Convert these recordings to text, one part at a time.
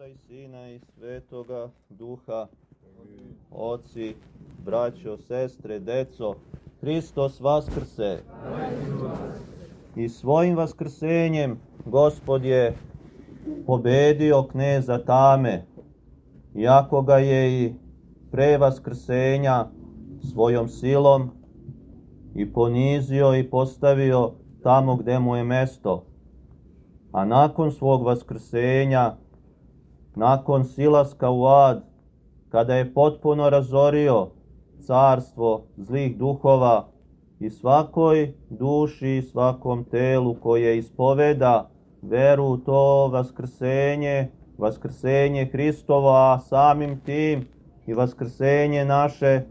Oca i Sina i Svetoga Duha, oci, braćo, sestre, deco, Hristos vaskrse. I svojim vaskrsenjem Gospod je pobedio kneza tame, iako ga je i pre vaskrsenja svojom silom i ponizio i postavio tamo gde mu je mesto. A nakon svog vaskrsenja, nakon silaska u ad, kada je potpuno razorio carstvo zlih duhova i svakoj duši i svakom telu koje ispoveda veru u to vaskrsenje, vaskrsenje Hristova, a samim tim i vaskrsenje naše,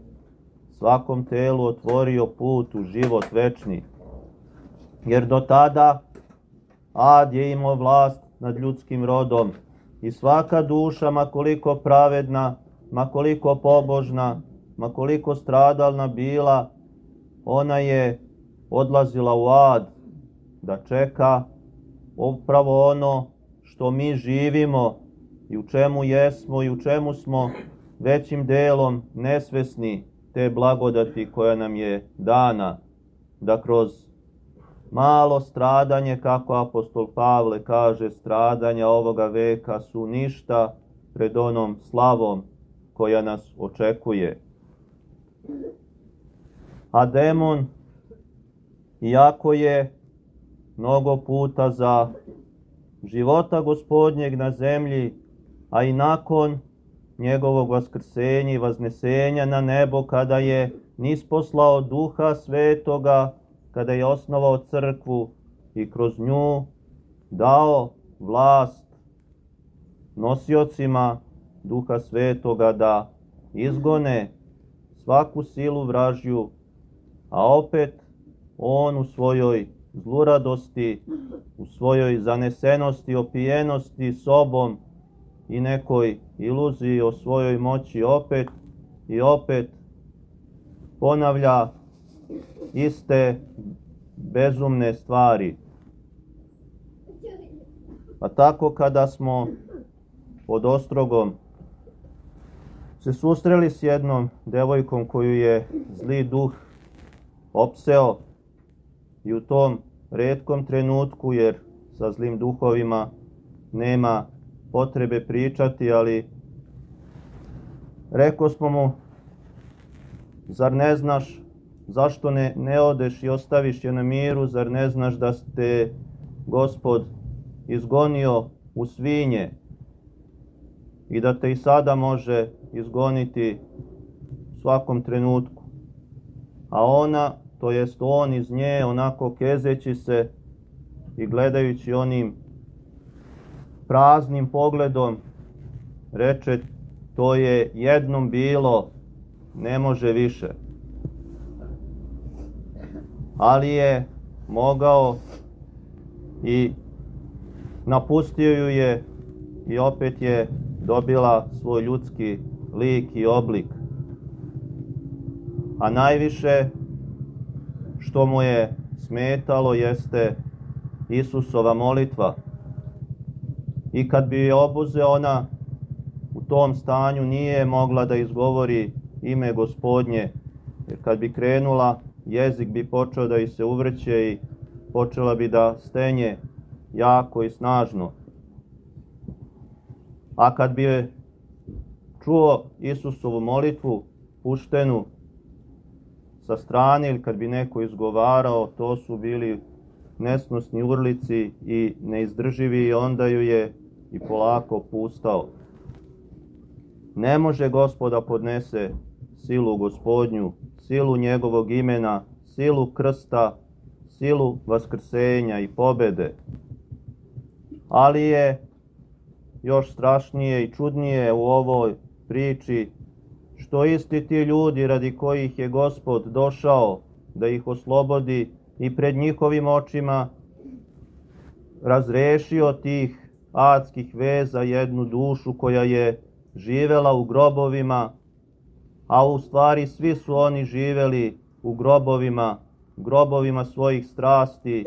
svakom telu otvorio put u život večni. Jer do tada Ad je imao vlast nad ljudskim rodom i svaka duša, makoliko pravedna, makoliko pobožna, makoliko stradalna bila, ona je odlazila u ad da čeka upravo ono što mi živimo i u čemu jesmo i u čemu smo većim delom nesvesni te blagodati koja nam je dana, da kroz malo stradanje, kako apostol Pavle kaže, stradanja ovoga veka su ništa pred onom slavom koja nas očekuje. A demon, iako je mnogo puta za života gospodnjeg na zemlji, a i nakon njegovog vaskrsenja i vaznesenja na nebo, kada je nisposlao duha svetoga, kada je osnovao crkvu i kroz nju dao vlast nosiocima duha svetoga da izgone svaku silu vražju, a opet on u svojoj zluradosti, u svojoj zanesenosti, opijenosti sobom i nekoj iluziji o svojoj moći opet i opet ponavlja iste bezumne stvari. Pa tako kada smo pod ostrogom se susreli s jednom devojkom koju je zli duh opseo i u tom redkom trenutku, jer sa zlim duhovima nema potrebe pričati, ali rekao smo mu, zar ne znaš zašto ne, ne odeš i ostaviš je na miru, zar ne znaš da ste gospod izgonio u svinje i da te i sada može izgoniti u svakom trenutku. A ona, to jest on iz nje, onako kezeći se i gledajući onim praznim pogledom, reče, to je jednom bilo, ne može više. Ali je mogao i napustio ju je i opet je dobila svoj ljudski lik i oblik. A najviše što mu je smetalo jeste Isusova molitva. I kad bi je obuze ona u tom stanju nije mogla da izgovori ime gospodnje, jer kad bi krenula jezik bi počeo da i se uvrće i počela bi da stenje jako i snažno. A kad bi čuo Isusovu molitvu puštenu sa strane ili kad bi neko izgovarao, to su bili nesnosni urlici i neizdrživi i onda ju je i polako pustao. Ne može gospoda podnese silu gospodnju, silu njegovog imena, silu krsta, silu vaskrsenja i pobede. Ali je još strašnije i čudnije u ovoj priči što isti ti ljudi radi kojih je gospod došao da ih oslobodi i pred njihovim očima razrešio tih adskih veza jednu dušu koja je živela u grobovima, a u stvari svi su oni živeli u grobovima, grobovima svojih strasti,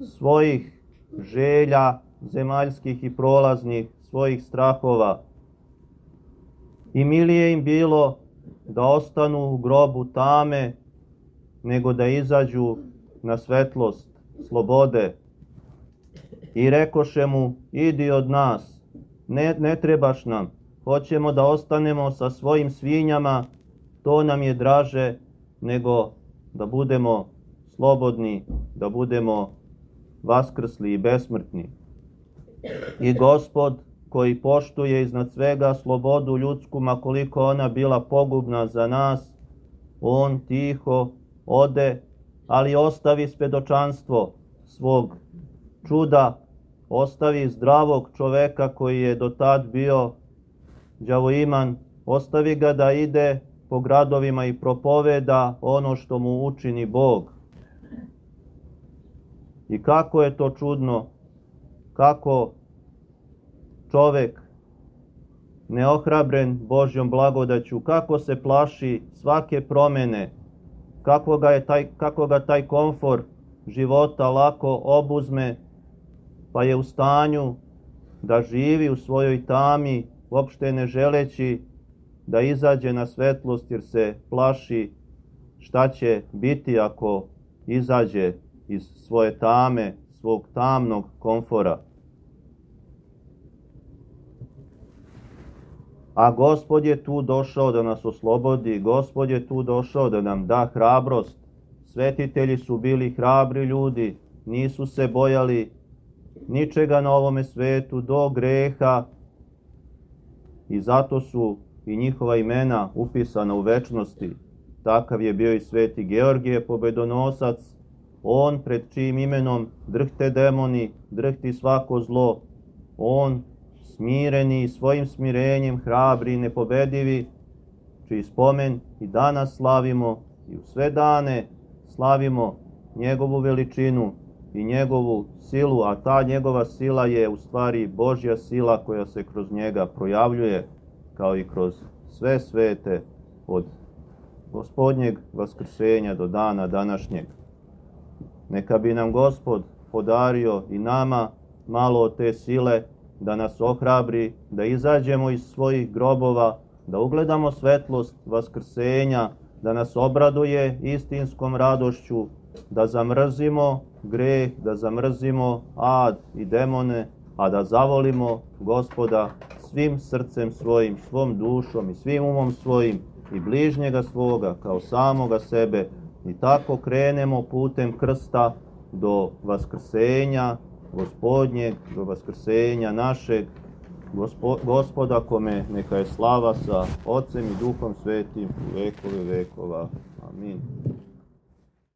svojih želja zemaljskih i prolaznih, svojih strahova. I milije im bilo da ostanu u grobu tame, nego da izađu na svetlost slobode. I rekoše mu, idi od nas, ne, ne trebaš nam, hoćemo da ostanemo sa svojim svinjama, to nam je draže nego da budemo slobodni, da budemo vaskrsli i besmrtni. I gospod koji poštuje iznad svega slobodu ljudsku, makoliko ona bila pogubna za nas, on tiho ode, ali ostavi spedočanstvo svog čuda, ostavi zdravog čoveka koji je do tad bio đavoiman, ostavi ga da ide po gradovima i propoveda ono što mu učini Bog. I kako je to čudno, kako čovek neohrabren Božjom blagodaću, kako se plaši svake promene, kako ga, je taj, kako ga taj komfor života lako obuzme, pa je u stanju da živi u svojoj tami, uopšte ne želeći da izađe na svetlost jer se plaši šta će biti ako izađe iz svoje tame, svog tamnog komfora. A Gospod je tu došao da nas oslobodi, Gospod je tu došao da nam da hrabrost. Svetitelji su bili hrabri ljudi, nisu se bojali ničega na ovome svetu do greha i zato su i njihova imena upisana u večnosti. Takav je bio i sveti Georgije, pobedonosac, on pred čijim imenom drhte demoni, drhti svako zlo, on smireni svojim smirenjem, hrabri i nepobedivi, čiji spomen i danas slavimo i u sve dane slavimo njegovu veličinu i njegovu silu, a ta njegova sila je u stvari Božja sila koja se kroz njega projavljuje kao i kroz sve svete od gospodnjeg vaskrsenja do dana današnjeg. Neka bi nam gospod podario i nama malo te sile da nas ohrabri, da izađemo iz svojih grobova, da ugledamo svetlost vaskrsenja, da nas obraduje istinskom radošću, da zamrzimo greh, da zamrzimo ad i demone, a da zavolimo gospoda svim srcem svojim, svom dušom i svim umom svojim i bližnjega svoga kao samoga sebe i tako krenemo putem krsta do vaskrsenja gospodnjeg, do vaskrsenja našeg Gospo, gospoda kome neka je slava sa Otcem i Duhom Svetim u vekove vekova. Amin.